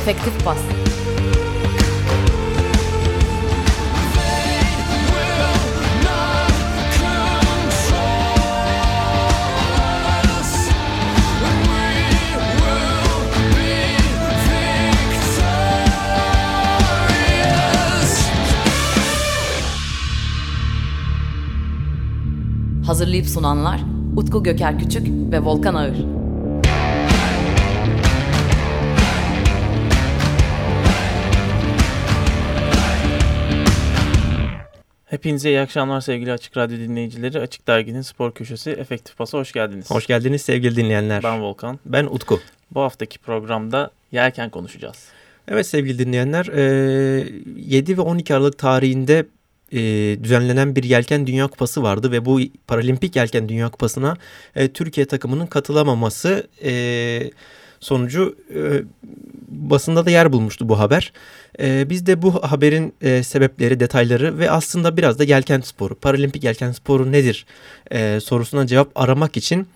Efektif bas. Hazırlayıp sunanlar Utku Göker Küçük ve Volkan Ağır. Hepinize iyi akşamlar sevgili Açık Radyo dinleyicileri. Açık Dergi'nin spor köşesi Efektif Pas'a hoş geldiniz. Hoş geldiniz sevgili dinleyenler. Ben Volkan. Ben Utku. Bu haftaki programda yelken konuşacağız. Evet sevgili dinleyenler 7 ve 12 Aralık tarihinde düzenlenen bir Yelken Dünya Kupası vardı ve bu Paralimpik Yelken Dünya Kupası'na Türkiye takımının katılamaması sonucu basında da yer bulmuştu bu haber. biz de bu haberin sebepleri, detayları ve aslında biraz da yelken sporu, paralimpik yelken sporu nedir sorusuna cevap aramak için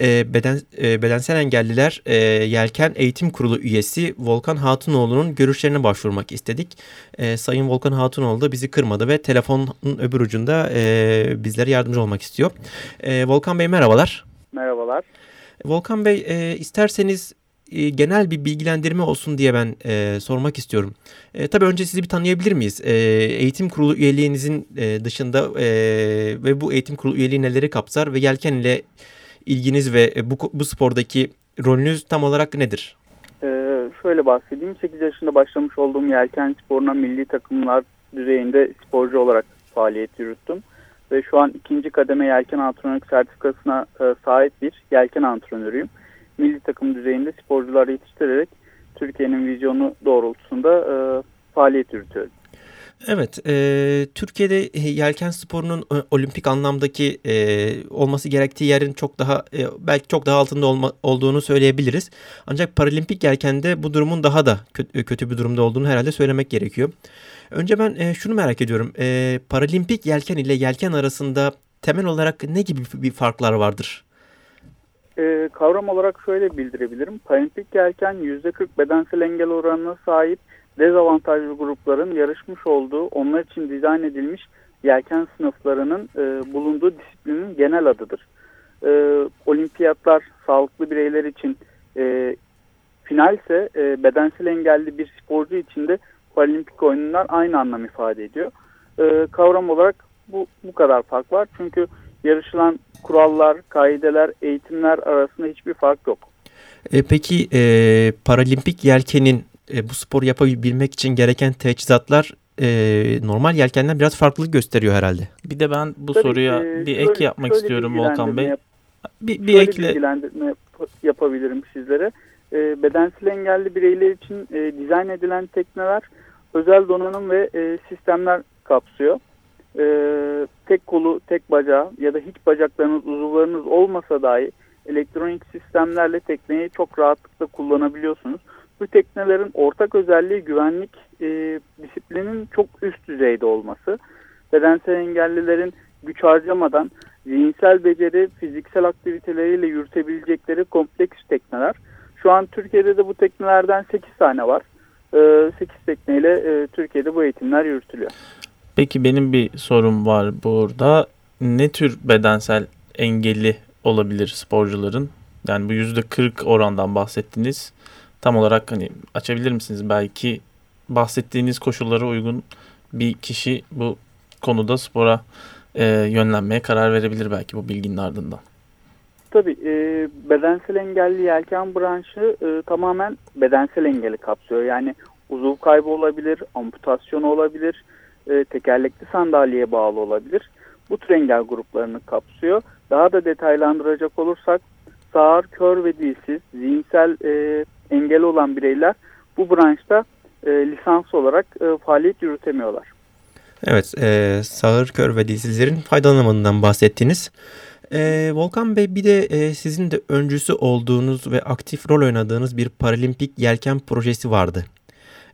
beden, bedensel engelliler Yelken Eğitim Kurulu üyesi Volkan Hatunoğlu'nun görüşlerine başvurmak istedik. Sayın Volkan Hatunoğlu da bizi kırmadı ve telefonun öbür ucunda bizlere yardımcı olmak istiyor. Volkan Bey merhabalar. Merhabalar. Volkan Bey isterseniz genel bir bilgilendirme olsun diye ben e, sormak istiyorum. E, tabii önce sizi bir tanıyabilir miyiz? E, eğitim kurulu üyeliğinizin e, dışında e, ve bu eğitim kurulu üyeliği neleri kapsar ve yelken ile ilginiz ve bu, bu spordaki rolünüz tam olarak nedir? Ee, şöyle bahsedeyim. 8 yaşında başlamış olduğum yelken sporuna milli takımlar düzeyinde sporcu olarak faaliyet yürüttüm. Ve şu an ikinci kademe yelken antrenörlük sertifikasına e, sahip bir yelken antrenörüyüm milli takım düzeyinde sporcular yetiştirerek Türkiye'nin vizyonu doğrultusunda e, faaliyet yürütüyorum. Evet, e, Türkiye'de yelken sporunun e, olimpik anlamdaki e, olması gerektiği yerin çok daha e, belki çok daha altında olma, olduğunu söyleyebiliriz. Ancak paralimpik yelkende bu durumun daha da kötü, kötü bir durumda olduğunu herhalde söylemek gerekiyor. Önce ben e, şunu merak ediyorum. E, paralimpik yelken ile yelken arasında temel olarak ne gibi bir farklar vardır? E, kavram olarak şöyle bildirebilirim. Paralimpik yelken %40 bedensel engel oranına sahip dezavantajlı grupların yarışmış olduğu, onlar için dizayn edilmiş yelken sınıflarının e, bulunduğu disiplinin genel adıdır. E, olimpiyatlar sağlıklı bireyler için e, finalse e, bedensel engelli bir sporcu için de paralimpik oyunlar aynı anlam ifade ediyor. E, kavram olarak bu, bu kadar fark var. Çünkü yarışılan kurallar, kaideler, eğitimler arasında hiçbir fark yok. E, peki e, paralimpik yelkenin e, bu sporu yapabilmek için gereken teçhizatlar e, normal yelkenden biraz farklılık gösteriyor herhalde. Bir de ben bu Tabii, soruya e, bir şöyle, ek yapmak istiyorum Volkan Bey. Yap, bir, bir ekle. bilgilendirme yap, yapabilirim sizlere. E, bedensel engelli bireyler için e, dizayn edilen tekneler özel donanım ve e, sistemler kapsıyor e, tek kolu, tek bacağı ya da hiç bacaklarınız, uzuvlarınız olmasa dahi elektronik sistemlerle tekneyi çok rahatlıkla kullanabiliyorsunuz. Bu teknelerin ortak özelliği güvenlik e, disiplinin çok üst düzeyde olması. Bedensel engellilerin güç harcamadan zihinsel beceri, fiziksel aktiviteleriyle yürütebilecekleri kompleks tekneler. Şu an Türkiye'de de bu teknelerden 8 tane var. E, 8 tekneyle e, Türkiye'de bu eğitimler yürütülüyor. Peki benim bir sorum var burada. Ne tür bedensel engelli olabilir sporcuların? Yani bu yüzde 40 orandan bahsettiniz. Tam olarak hani açabilir misiniz? Belki bahsettiğiniz koşullara uygun bir kişi bu konuda spora e, yönlenmeye karar verebilir belki bu bilginin ardından. Tabii e, bedensel engelli yelken branşı e, tamamen bedensel engeli kapsıyor. Yani uzuv kaybı olabilir, amputasyon olabilir, e, tekerlekli sandalyeye bağlı olabilir. Bu tür engel gruplarını kapsıyor. Daha da detaylandıracak olursak sağır, kör ve dilsiz, zihinsel e, engel olan bireyler bu branşta e, lisans olarak e, faaliyet yürütemiyorlar. Evet, e, sağır, kör ve dilsizlerin faydalanımından bahsettiniz. E, Volkan Bey bir de e, sizin de öncüsü olduğunuz ve aktif rol oynadığınız bir paralimpik yelken projesi vardı.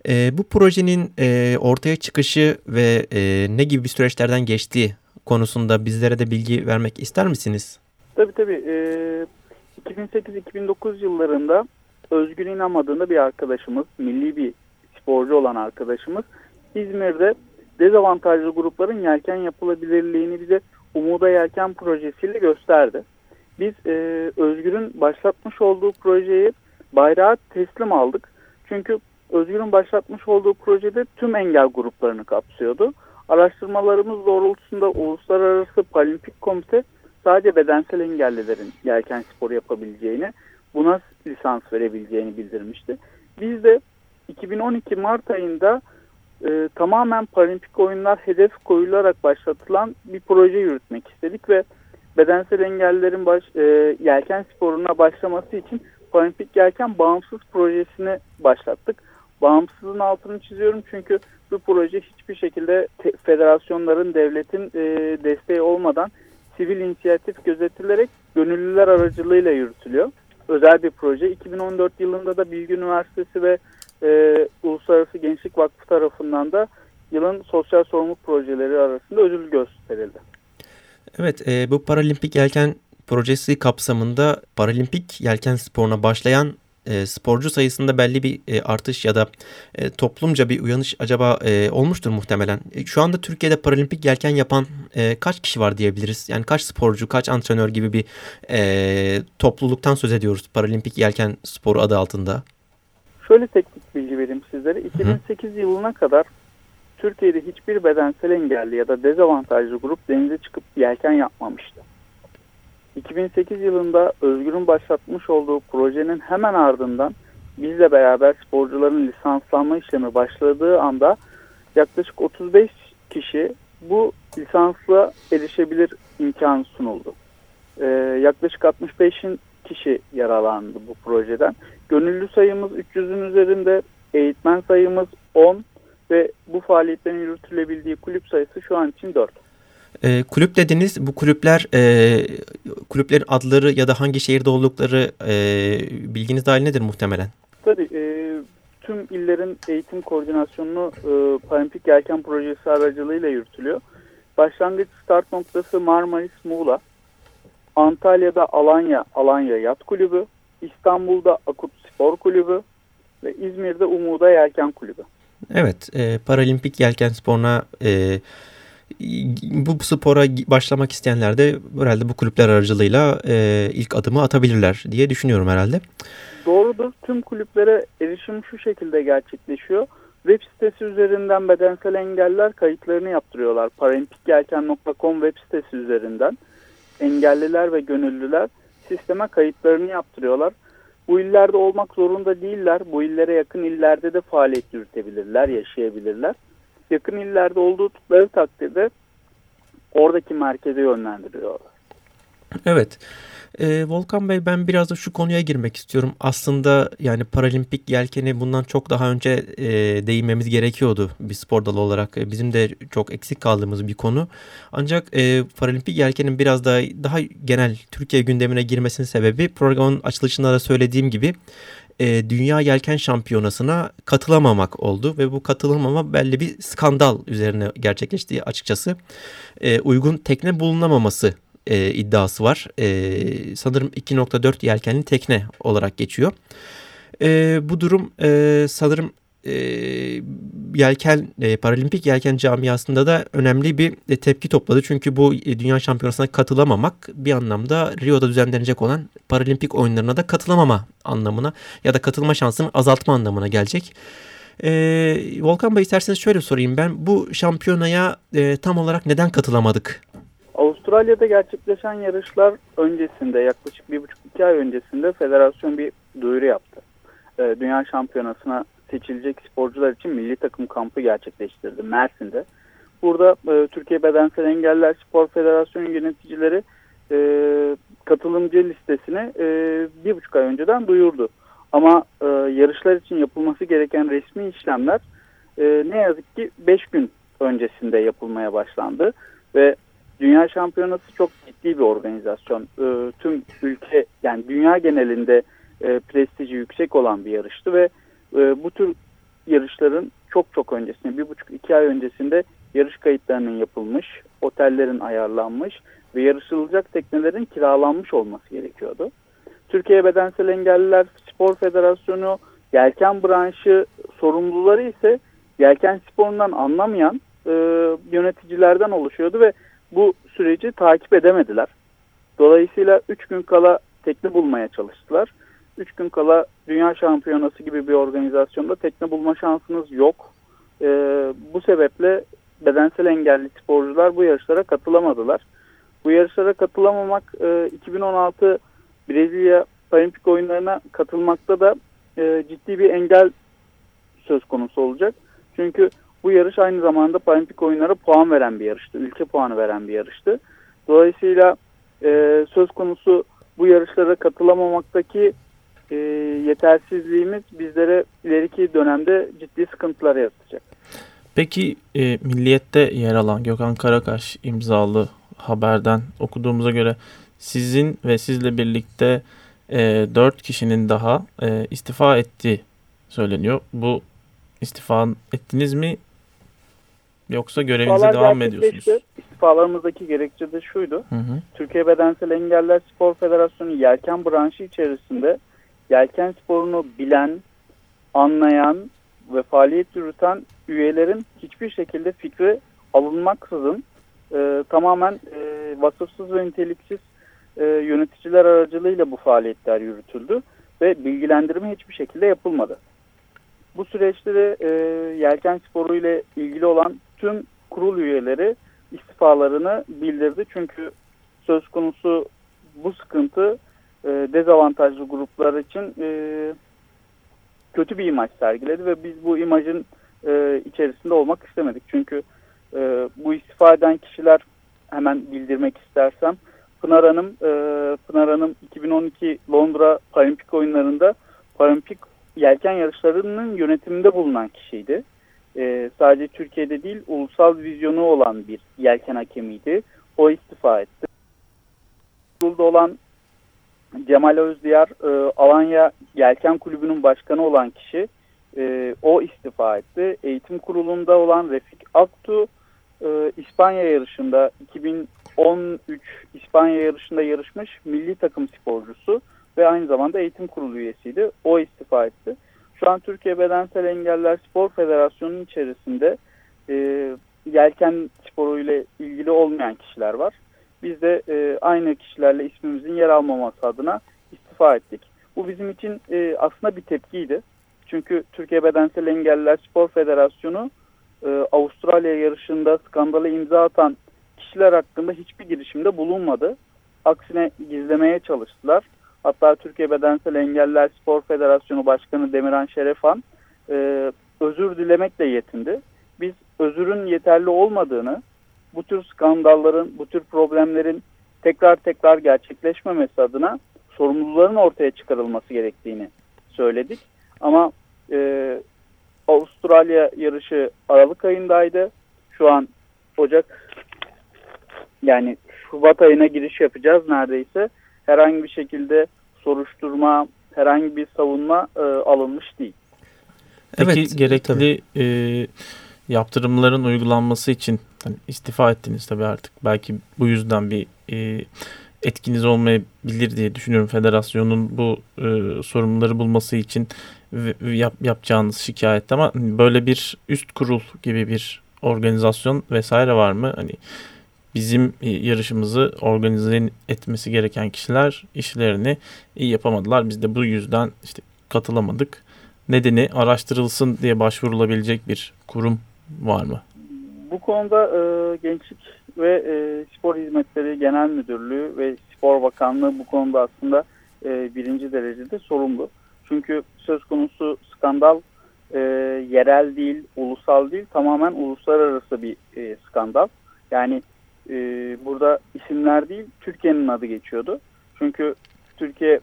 E, bu projenin e, ortaya çıkışı ve e, ne gibi bir süreçlerden geçtiği konusunda bizlere de bilgi vermek ister misiniz? Tabii tabii. E, 2008-2009 yıllarında Özgür İnam adında bir arkadaşımız, milli bir sporcu olan arkadaşımız İzmir'de dezavantajlı grupların yelken yapılabilirliğini bize Umuda Yelken projesiyle gösterdi. Biz e, Özgür'ün başlatmış olduğu projeyi bayrağı teslim aldık. Çünkü Özgür'ün başlatmış olduğu projede tüm engel gruplarını kapsıyordu. Araştırmalarımız doğrultusunda Uluslararası Paralimpik Komite sadece bedensel engellilerin yelken sporu yapabileceğini, buna lisans verebileceğini bildirmişti. Biz de 2012 Mart ayında e, tamamen paralimpik oyunlar hedef koyularak başlatılan bir proje yürütmek istedik ve bedensel engellilerin baş, e, yelken sporuna başlaması için paralimpik yelken bağımsız projesini başlattık. Bağımsızlığın altını çiziyorum çünkü bu proje hiçbir şekilde federasyonların, devletin e, desteği olmadan sivil inisiyatif gözetilerek gönüllüler aracılığıyla yürütülüyor. Özel bir proje. 2014 yılında da Bilgi Üniversitesi ve e, Uluslararası Gençlik Vakfı tarafından da yılın sosyal sorumluluk projeleri arasında ödül gösterildi. Evet, e, bu Paralimpik Yelken projesi kapsamında Paralimpik yelken sporuna başlayan e, sporcu sayısında belli bir e, artış ya da e, toplumca bir uyanış acaba e, olmuştur muhtemelen. E, şu anda Türkiye'de paralimpik yelken yapan e, kaç kişi var diyebiliriz? Yani kaç sporcu, kaç antrenör gibi bir e, topluluktan söz ediyoruz paralimpik yelken sporu adı altında? Şöyle teknik bilgi vereyim sizlere. 2008 Hı. yılına kadar Türkiye'de hiçbir bedensel engelli ya da dezavantajlı grup denize çıkıp yelken yapmamıştı. 2008 yılında Özgür'ün başlatmış olduğu projenin hemen ardından bizle beraber sporcuların lisanslanma işlemi başladığı anda yaklaşık 35 kişi bu lisansla erişebilir imkan sunuldu. Ee, yaklaşık 65'in kişi yaralandı bu projeden. Gönüllü sayımız 300'ün üzerinde, eğitmen sayımız 10 ve bu faaliyetlerin yürütülebildiği kulüp sayısı şu an için 4. E, kulüp dediniz bu kulüpler e, kulüplerin adları ya da hangi şehirde oldukları e, bilginiz dahil nedir muhtemelen? Tabii e, tüm illerin eğitim koordinasyonunu e, Paralimpik Yelken Projesi aracılığıyla yürütülüyor. Başlangıç start noktası Marmaris Muğla, Antalya'da Alanya Alanya Yat Kulübü, İstanbul'da Akut Spor Kulübü ve İzmir'de Umuda Yelken Kulübü. Evet, e, Paralimpik Yelken Sporuna e, bu spora başlamak isteyenler de herhalde bu kulüpler aracılığıyla e, ilk adımı atabilirler diye düşünüyorum herhalde. Doğrudur. Tüm kulüplere erişim şu şekilde gerçekleşiyor. Web sitesi üzerinden bedensel engeller kayıtlarını yaptırıyorlar. Paralimpikgelken.com web sitesi üzerinden engelliler ve gönüllüler sisteme kayıtlarını yaptırıyorlar. Bu illerde olmak zorunda değiller. Bu illere yakın illerde de faaliyet yürütebilirler, yaşayabilirler yakın illerde oldukları takdirde oradaki merkeze yönlendiriyorlar. Evet. E, Volkan Bey ben biraz da şu konuya girmek istiyorum. Aslında yani paralimpik yelkeni bundan çok daha önce e, değinmemiz gerekiyordu bir spor dalı olarak. E, bizim de çok eksik kaldığımız bir konu. Ancak e, paralimpik yelkenin biraz daha daha genel Türkiye gündemine girmesinin sebebi programın açılışında da söylediğim gibi e, Dünya Yelken Şampiyonası'na katılamamak oldu ve bu katılmama belli bir skandal üzerine gerçekleştiği açıkçası. E, uygun tekne bulunamaması e, iddiası var. E, sanırım 2.4 yelkenli tekne olarak geçiyor. E, bu durum e, sanırım e, yelken e, paralimpik yelken camiasında da önemli bir e, tepki topladı. Çünkü bu e, dünya şampiyonasına katılamamak bir anlamda Rio'da düzenlenecek olan paralimpik oyunlarına da katılamama anlamına ya da katılma şansını azaltma anlamına gelecek. E, Volkan Bey isterseniz şöyle sorayım ben bu şampiyonaya e, tam olarak neden katılamadık? Avustralya'da gerçekleşen yarışlar öncesinde yaklaşık bir buçuk iki ay öncesinde federasyon bir duyuru yaptı. E, dünya şampiyonasına seçilecek sporcular için milli takım kampı gerçekleştirdi Mersin'de. Burada e, Türkiye Bedensel Engeller Spor Federasyonu yöneticileri e, katılımcı listesini e, bir buçuk ay önceden duyurdu. Ama e, yarışlar için yapılması gereken resmi işlemler e, ne yazık ki beş gün öncesinde yapılmaya başlandı. Ve Dünya Şampiyonası çok ciddi bir organizasyon. E, tüm ülke yani dünya genelinde e, prestiji yüksek olan bir yarıştı ve e, bu tür yarışların çok çok öncesinde, bir buçuk iki ay öncesinde yarış kayıtlarının yapılmış, otellerin ayarlanmış ve yarışılacak teknelerin kiralanmış olması gerekiyordu. Türkiye Bedensel Engelliler Spor Federasyonu, yelken branşı sorumluları ise yelken sporundan anlamayan e, yöneticilerden oluşuyordu ve bu süreci takip edemediler. Dolayısıyla 3 gün kala tekne bulmaya çalıştılar. 3 gün kala Dünya Şampiyonası gibi bir organizasyonda tekne bulma şansınız yok. E, bu sebeple bedensel engelli sporcular bu yarışlara katılamadılar. Bu yarışlara katılamamak e, 2016 Brezilya Paralimpik oyunlarına katılmakta da e, ciddi bir engel söz konusu olacak. Çünkü bu yarış aynı zamanda Paralimpik oyunlara puan veren bir yarıştı. Ülke puanı veren bir yarıştı. Dolayısıyla e, söz konusu bu yarışlara katılamamaktaki e, yetersizliğimiz bizlere ileriki dönemde ciddi sıkıntılar yaratacak. Peki e, Milliyet'te yer alan Gökhan Karakaş imzalı haberden okuduğumuza göre sizin ve sizle birlikte e, 4 kişinin daha e, istifa ettiği söyleniyor. Bu istifa ettiniz mi yoksa görevinize devam mı ediyorsunuz? İstifalarımızdaki gerekçe de şuydu. Hı hı. Türkiye Bedensel Engeller Spor Federasyonu yelken branşı içerisinde yelken sporunu bilen, anlayan ve faaliyet yürüten üyelerin hiçbir şekilde fikri alınmaksızın e, tamamen e, vasıfsız ve niteliksiz e, yöneticiler aracılığıyla bu faaliyetler yürütüldü ve bilgilendirme hiçbir şekilde yapılmadı. Bu süreçte de e, yelken sporu ile ilgili olan tüm kurul üyeleri istifalarını bildirdi. Çünkü söz konusu bu sıkıntı e, dezavantajlı gruplar için e, kötü bir imaj sergiledi ve biz bu imajın e, içerisinde olmak istemedik. Çünkü bu istifa eden kişiler hemen bildirmek istersem Pınar Hanım, Pınar Hanım 2012 Londra Paralimpik oyunlarında Paralimpik yelken yarışlarının yönetiminde bulunan kişiydi. Sadece Türkiye'de değil ulusal vizyonu olan bir yelken hakemiydi. O istifa etti. Kurulda olan Cemal Özdiyar e, Alanya Yelken Kulübü'nün başkanı olan kişi e, o istifa etti. Eğitim kurulunda olan Refik Aktu e, İspanya yarışında 2013 İspanya yarışında yarışmış milli takım sporcusu ve aynı zamanda eğitim kurulu üyesiydi. O istifa etti. Şu an Türkiye Bedensel Engeller Spor Federasyonu'nun içerisinde e, yelken sporu ile ilgili olmayan kişiler var. Biz de e, aynı kişilerle ismimizin yer almaması adına istifa ettik. Bu bizim için e, aslında bir tepkiydi. Çünkü Türkiye Bedensel Engelliler Spor Federasyonu e, Avustralya yarışında skandalı imza atan kişiler hakkında hiçbir girişimde bulunmadı. Aksine gizlemeye çalıştılar. Hatta Türkiye Bedensel Engeller Spor Federasyonu Başkanı Demirhan Şerefan e, özür dilemekle yetindi. Biz özürün yeterli olmadığını, bu tür skandalların, bu tür problemlerin tekrar tekrar gerçekleşmemesi adına sorumluların ortaya çıkarılması gerektiğini söyledik. Ama e, Avustralya yarışı Aralık ayındaydı. Şu an Ocak yani Şubat ayına giriş yapacağız neredeyse. Herhangi bir şekilde soruşturma, herhangi bir savunma e, alınmış değil. Peki evet, gerekli e, yaptırımların uygulanması için hani istifa ettiniz tabii artık. Belki bu yüzden bir e, etkiniz olmayabilir diye düşünüyorum federasyonun bu e, sorumluları bulması için yap, yapacağınız şikayet ama böyle bir üst kurul gibi bir organizasyon vesaire var mı? Hani bizim yarışımızı organize etmesi gereken kişiler işlerini iyi yapamadılar. Biz de bu yüzden işte katılamadık. Nedeni araştırılsın diye başvurulabilecek bir kurum var mı? Bu konuda e, Gençlik ve e, Spor Hizmetleri Genel Müdürlüğü ve Spor Bakanlığı bu konuda aslında e, birinci derecede sorumlu. Çünkü söz konusu skandal e, yerel değil, ulusal değil, tamamen uluslararası bir e, skandal. Yani e, burada isimler değil, Türkiye'nin adı geçiyordu. Çünkü Türkiye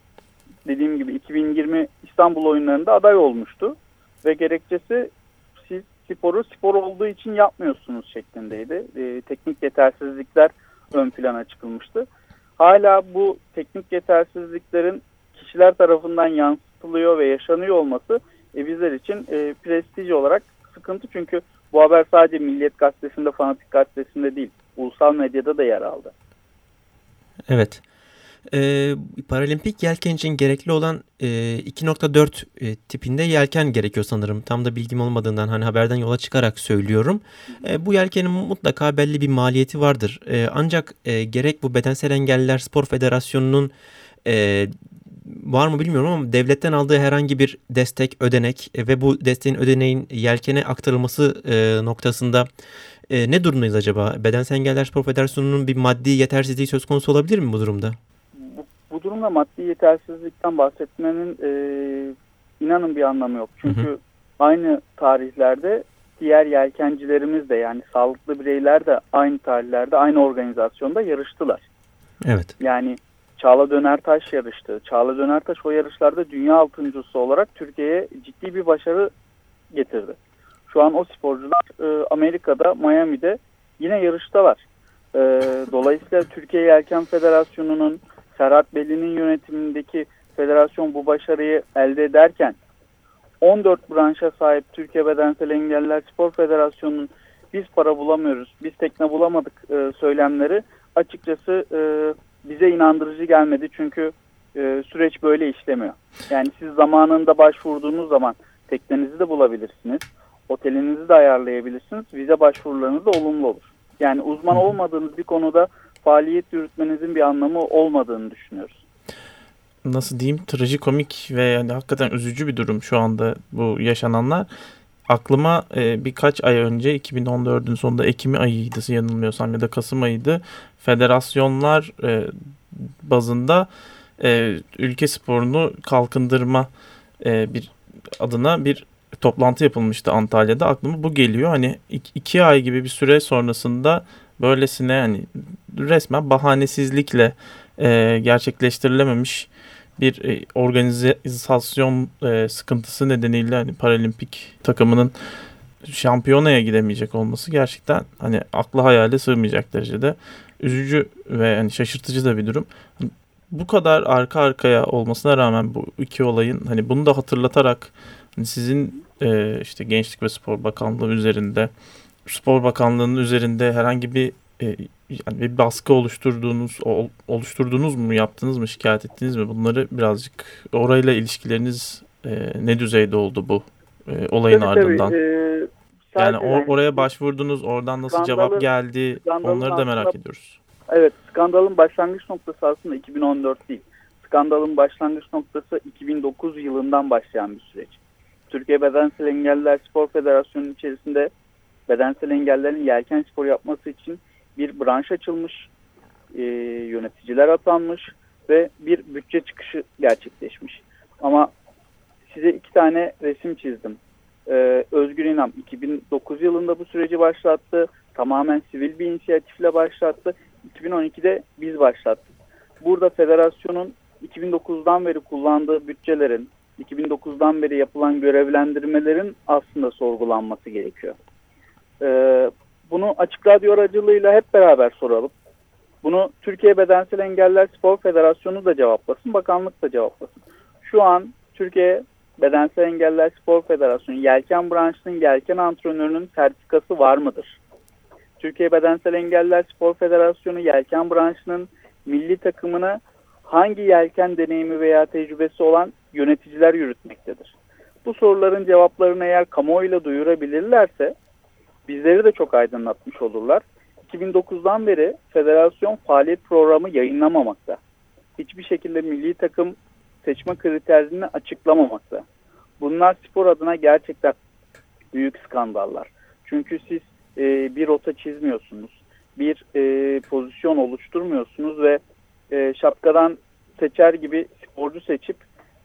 dediğim gibi 2020 İstanbul oyunlarında aday olmuştu. Ve gerekçesi sporu spor olduğu için yapmıyorsunuz şeklindeydi. E, teknik yetersizlikler ön plana çıkılmıştı. Hala bu teknik yetersizliklerin kişiler tarafından yansıtılıyor ve yaşanıyor olması e, bizler için e, prestij olarak sıkıntı. Çünkü bu haber sadece Milliyet Gazetesi'nde, Fanatik Gazetesi'nde değil, ulusal medyada da yer aldı. Evet. E, paralimpik yelken için gerekli olan e, 2.4 e, tipinde yelken gerekiyor sanırım. Tam da bilgim olmadığından hani haberden yola çıkarak söylüyorum. E, bu yelkenin mutlaka belli bir maliyeti vardır. E, ancak e, gerek bu Bedensel Engelliler Spor Federasyonu'nun e, var mı bilmiyorum ama devletten aldığı herhangi bir destek, ödenek e, ve bu desteğin ödeneğin yelkene aktarılması e, noktasında e, ne durumdayız acaba? Bedensel Engeller Spor Federasyonu'nun bir maddi yetersizliği söz konusu olabilir mi bu durumda? Bu, durumda maddi yetersizlikten bahsetmenin e, inanın bir anlamı yok. Çünkü hı hı. aynı tarihlerde diğer yelkencilerimiz de yani sağlıklı bireyler de aynı tarihlerde aynı organizasyonda yarıştılar. Evet. Yani Çağla Dönertaş yarıştı. Çağla Dönertaş o yarışlarda dünya altıncısı olarak Türkiye'ye ciddi bir başarı getirdi. Şu an o sporcular e, Amerika'da, Miami'de yine yarıştalar. E, dolayısıyla Türkiye Yelken Federasyonu'nun Serhat Belli'nin yönetimindeki federasyon bu başarıyı elde ederken 14 branşa sahip Türkiye Bedensel Engeller Spor Federasyonu'nun biz para bulamıyoruz, biz tekne bulamadık e, söylemleri açıkçası e, bize inandırıcı gelmedi. Çünkü e, süreç böyle işlemiyor. Yani siz zamanında başvurduğunuz zaman teknenizi de bulabilirsiniz. Otelinizi de ayarlayabilirsiniz. Vize başvurularınız da olumlu olur. Yani uzman olmadığınız bir konuda faaliyet yürütmenizin bir anlamı olmadığını düşünüyoruz. Nasıl diyeyim trajikomik ve yani hakikaten üzücü bir durum şu anda bu yaşananlar. Aklıma e, birkaç ay önce 2014'ün sonunda Ekim ayıydı yanılmıyorsam ya da Kasım ayıydı. Federasyonlar e, bazında e, ülke sporunu kalkındırma e, bir adına bir toplantı yapılmıştı Antalya'da. Aklıma bu geliyor. Hani iki ay gibi bir süre sonrasında böylesine hani resmen bahanesizlikle e, gerçekleştirilememiş bir e, organizasyon e, sıkıntısı nedeniyle hani paralimpik takımının şampiyonaya gidemeyecek olması gerçekten hani akla hayale sığmayacak derecede üzücü ve hani şaşırtıcı da bir durum. Bu kadar arka arkaya olmasına rağmen bu iki olayın hani bunu da hatırlatarak hani sizin e, işte Gençlik ve Spor Bakanlığı üzerinde Spor Bakanlığı'nın üzerinde herhangi bir e, yani bir baskı oluşturduğunuz oluşturduğunuz mu yaptınız mı şikayet ettiniz mi bunları birazcık orayla ilişkileriniz e, ne düzeyde oldu bu e, olayın tabii, ardından? Tabii, e, yani or, oraya başvurdunuz oradan nasıl cevap geldi onları da merak ediyoruz. Evet skandalın başlangıç noktası aslında 2014 değil. Skandalın başlangıç noktası 2009 yılından başlayan bir süreç. Türkiye Bedensel Engelliler Spor Federasyonu içerisinde bedensel engellerin yelken spor yapması için bir branş açılmış, e, yöneticiler atanmış ve bir bütçe çıkışı gerçekleşmiş. Ama size iki tane resim çizdim. Ee, Özgür İnam 2009 yılında bu süreci başlattı. Tamamen sivil bir inisiyatifle başlattı. 2012'de biz başlattık. Burada federasyonun 2009'dan beri kullandığı bütçelerin, 2009'dan beri yapılan görevlendirmelerin aslında sorgulanması gerekiyor. Ee, bunu Açık Radyo aracılığıyla hep beraber soralım. Bunu Türkiye Bedensel Engeller Spor Federasyonu da cevaplasın, bakanlık da cevaplasın. Şu an Türkiye Bedensel Engeller Spor Federasyonu yelken branşının yelken antrenörünün sertifikası var mıdır? Türkiye Bedensel Engeller Spor Federasyonu yelken branşının milli takımını hangi yelken deneyimi veya tecrübesi olan yöneticiler yürütmektedir? Bu soruların cevaplarını eğer kamuoyuyla duyurabilirlerse bizleri de çok aydınlatmış olurlar. 2009'dan beri federasyon faaliyet programı yayınlamamakta. Hiçbir şekilde milli takım seçme kriterini açıklamamakta. Bunlar spor adına gerçekten büyük skandallar. Çünkü siz e, bir rota çizmiyorsunuz, bir e, pozisyon oluşturmuyorsunuz ve e, şapkadan seçer gibi sporcu seçip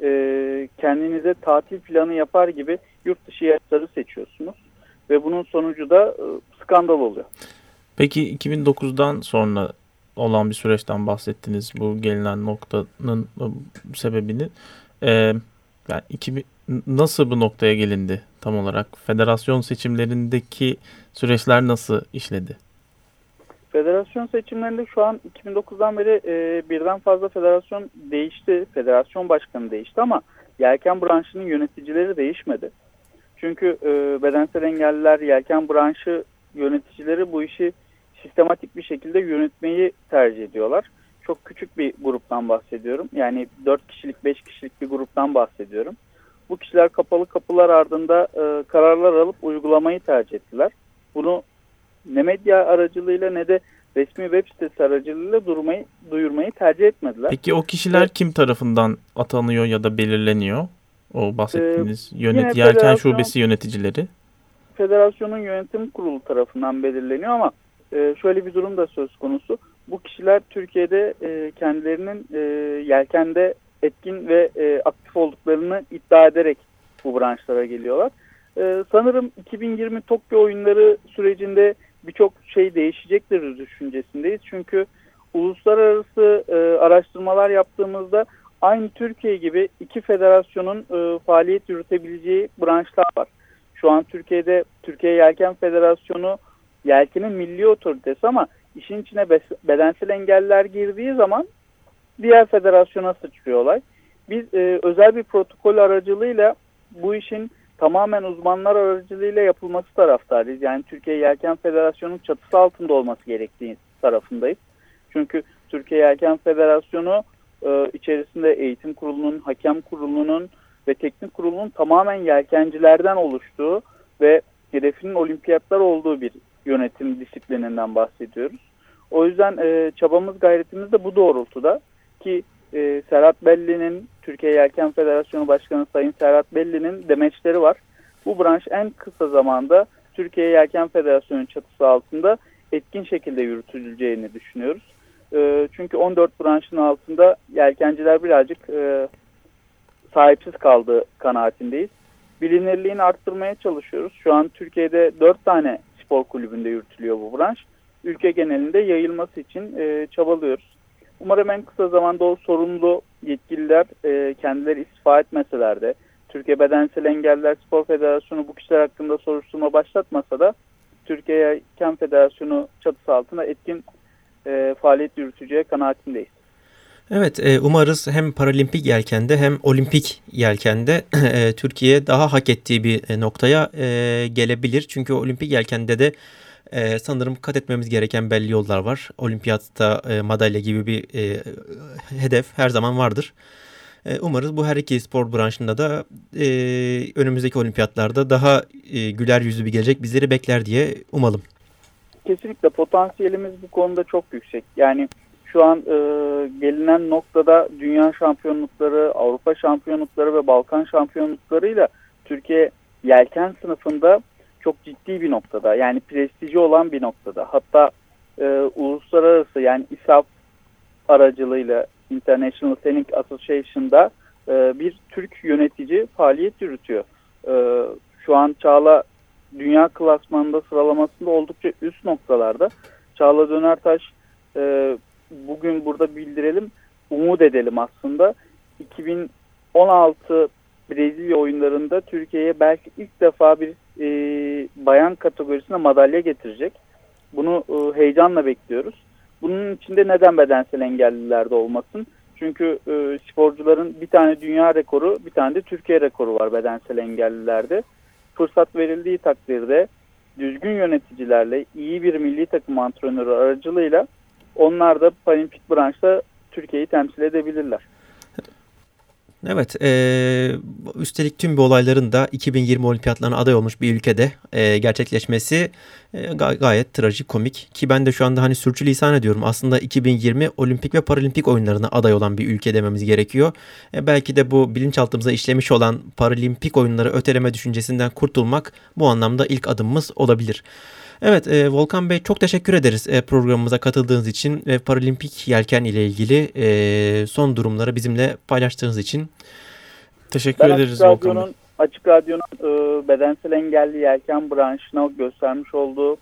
e, kendinize tatil planı yapar gibi yurt dışı yarışları seçiyorsunuz ve bunun sonucu da e, skandal oluyor. Peki 2009'dan sonra olan bir süreçten bahsettiniz bu gelinen noktanın e, sebebini. Ee, yani 2000, nasıl bu noktaya gelindi tam olarak? Federasyon seçimlerindeki süreçler nasıl işledi? Federasyon seçimlerinde şu an 2009'dan beri e, birden fazla federasyon değişti. Federasyon başkanı değişti ama yelken branşının yöneticileri değişmedi. Çünkü e, bedensel engelliler yelken branşı yöneticileri bu işi sistematik bir şekilde yönetmeyi tercih ediyorlar. çok küçük bir gruptan bahsediyorum. Yani 4 kişilik 5 kişilik bir gruptan bahsediyorum. Bu kişiler kapalı kapılar ardında e, kararlar alıp uygulamayı tercih ettiler. Bunu ne medya aracılığıyla ne de resmi web sitesi aracılığıyla durmayı, duyurmayı tercih etmediler. Peki o kişiler evet. kim tarafından atanıyor ya da belirleniyor? O bahsettiğiniz ee, yönet yelken şubesi yöneticileri. Federasyonun yönetim kurulu tarafından belirleniyor ama e, şöyle bir durum da söz konusu. Bu kişiler Türkiye'de e, kendilerinin e, yelkende etkin ve e, aktif olduklarını iddia ederek bu branşlara geliyorlar. E, sanırım 2020 Tokyo oyunları sürecinde birçok şey değişecektir düşüncesindeyiz. Çünkü uluslararası e, araştırmalar yaptığımızda aynı Türkiye gibi iki federasyonun e, faaliyet yürütebileceği branşlar var. Şu an Türkiye'de Türkiye Yelken Federasyonu yelkenin milli otoritesi ama işin içine bedensel engeller girdiği zaman diğer federasyona sıçrıyor olay. Biz e, özel bir protokol aracılığıyla bu işin tamamen uzmanlar aracılığıyla yapılması taraftarıyız. Yani Türkiye Yelken Federasyonu'nun çatısı altında olması gerektiği tarafındayız. Çünkü Türkiye Yelken Federasyonu e, içerisinde eğitim kurulunun, hakem kurulunun ve teknik kurulunun tamamen yelkencilerden oluştuğu ve hedefinin olimpiyatlar olduğu bir yönetim disiplininden bahsediyoruz. O yüzden e, çabamız gayretimiz de bu doğrultuda ki e, Serhat Belli'nin Türkiye Yelken Federasyonu Başkanı Sayın Serhat Belli'nin demeçleri var. Bu branş en kısa zamanda Türkiye Yelken Federasyonu çatısı altında etkin şekilde yürütüleceğini düşünüyoruz. E, çünkü 14 branşın altında yelkenciler birazcık e, sahipsiz kaldığı kanaatindeyiz. Bilinirliğini arttırmaya çalışıyoruz. Şu an Türkiye'de 4 tane spor kulübünde yürütülüyor bu branş. Ülke genelinde yayılması için e, çabalıyoruz. Umarım en kısa zamanda o sorumlu yetkililer e, kendileri istifa etmeseler de Türkiye Bedensel Engeller Spor Federasyonu bu kişiler hakkında soruşturma başlatmasa da Türkiye Yelken Federasyonu çatısı altında etkin e, faaliyet yürüteceği kanaatindeyiz. Evet e, umarız hem paralimpik yelkende hem olimpik yelkende e, Türkiye daha hak ettiği bir e, noktaya gelebilir. Çünkü olimpik yelkende de sanırım kat etmemiz gereken belli yollar var. Olimpiyatta madalya gibi bir hedef her zaman vardır. Umarız bu her iki spor branşında da önümüzdeki olimpiyatlarda daha güler yüzlü bir gelecek bizleri bekler diye umalım. Kesinlikle potansiyelimiz bu konuda çok yüksek. Yani şu an e, gelinen noktada dünya şampiyonlukları, Avrupa şampiyonlukları ve Balkan şampiyonluklarıyla Türkiye yelken sınıfında çok ciddi bir noktada. Yani prestiji olan bir noktada. Hatta e, uluslararası yani İSAF aracılığıyla International Sailing Association'da e, bir Türk yönetici faaliyet yürütüyor. E, şu an Çağla dünya klasmanında sıralamasında oldukça üst noktalarda. Çağla Dönertaş e, bugün burada bildirelim, umut edelim aslında. 2016 Brezilya oyunlarında Türkiye'ye belki ilk defa bir e, bayan kategorisine madalya getirecek. Bunu e, heyecanla bekliyoruz. Bunun içinde neden bedensel engellilerde olmasın? Çünkü e, sporcuların bir tane dünya rekoru, bir tane de Türkiye rekoru var bedensel engellilerde. Fırsat verildiği takdirde düzgün yöneticilerle, iyi bir milli takım antrenörü aracılığıyla onlar da paralimpik branşta Türkiye'yi temsil edebilirler. Evet, e, üstelik tüm bu olayların da 2020 olimpiyatlarına aday olmuş bir ülkede e, gerçekleşmesi e, gay gayet trajikomik. Ki ben de şu anda hani sürçülisan ediyorum. Aslında 2020 olimpik ve paralimpik oyunlarına aday olan bir ülke dememiz gerekiyor. E, belki de bu bilinçaltımıza işlemiş olan paralimpik oyunları öteleme düşüncesinden kurtulmak bu anlamda ilk adımımız olabilir. Evet e, Volkan Bey çok teşekkür ederiz e, programımıza katıldığınız için ve Paralimpik Yelken ile ilgili e, son durumları bizimle paylaştığınız için. Teşekkür ben ederiz Açık Volkan Bey. Açık Radyo'nun e, bedensel engelli yelken branşına göstermiş olduğu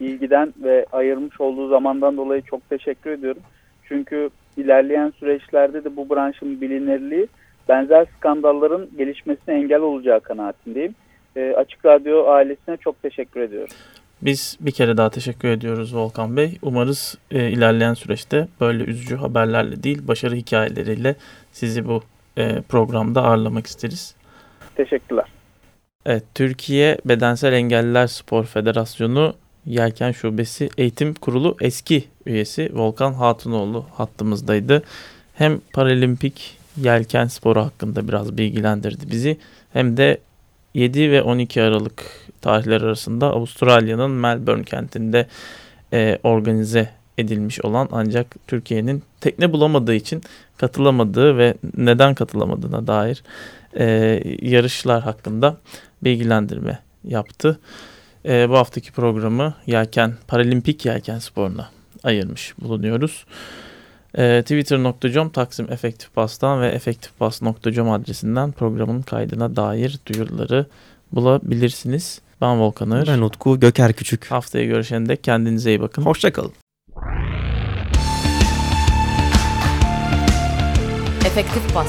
ilgiden ve ayırmış olduğu zamandan dolayı çok teşekkür ediyorum. Çünkü ilerleyen süreçlerde de bu branşın bilinirliği benzer skandalların gelişmesine engel olacağı kanaatindeyim. E, Açık Radyo ailesine çok teşekkür ediyorum. Biz bir kere daha teşekkür ediyoruz Volkan Bey. Umarız e, ilerleyen süreçte böyle üzücü haberlerle değil başarı hikayeleriyle sizi bu e, programda ağırlamak isteriz. Teşekkürler. Evet, Türkiye Bedensel Engelliler Spor Federasyonu Yelken Şubesi Eğitim Kurulu eski üyesi Volkan Hatunoğlu hattımızdaydı. Hem paralimpik yelken sporu hakkında biraz bilgilendirdi bizi hem de 7 ve 12 Aralık tarihler arasında Avustralya'nın Melbourne kentinde e, organize edilmiş olan ancak Türkiye'nin tekne bulamadığı için katılamadığı ve neden katılamadığına dair e, yarışlar hakkında bilgilendirme yaptı. E, bu haftaki programı yelken, paralimpik yelken sporuna ayırmış bulunuyoruz. E, Twitter.com Taksim Efektif Pas'tan ve efektifpas.com adresinden programın kaydına dair duyuruları bulabilirsiniz. Ben Volkan Ağır. Ben Utku Göker Küçük. Haftaya görüşene dek kendinize iyi bakın. Hoşçakalın. Efektif Bas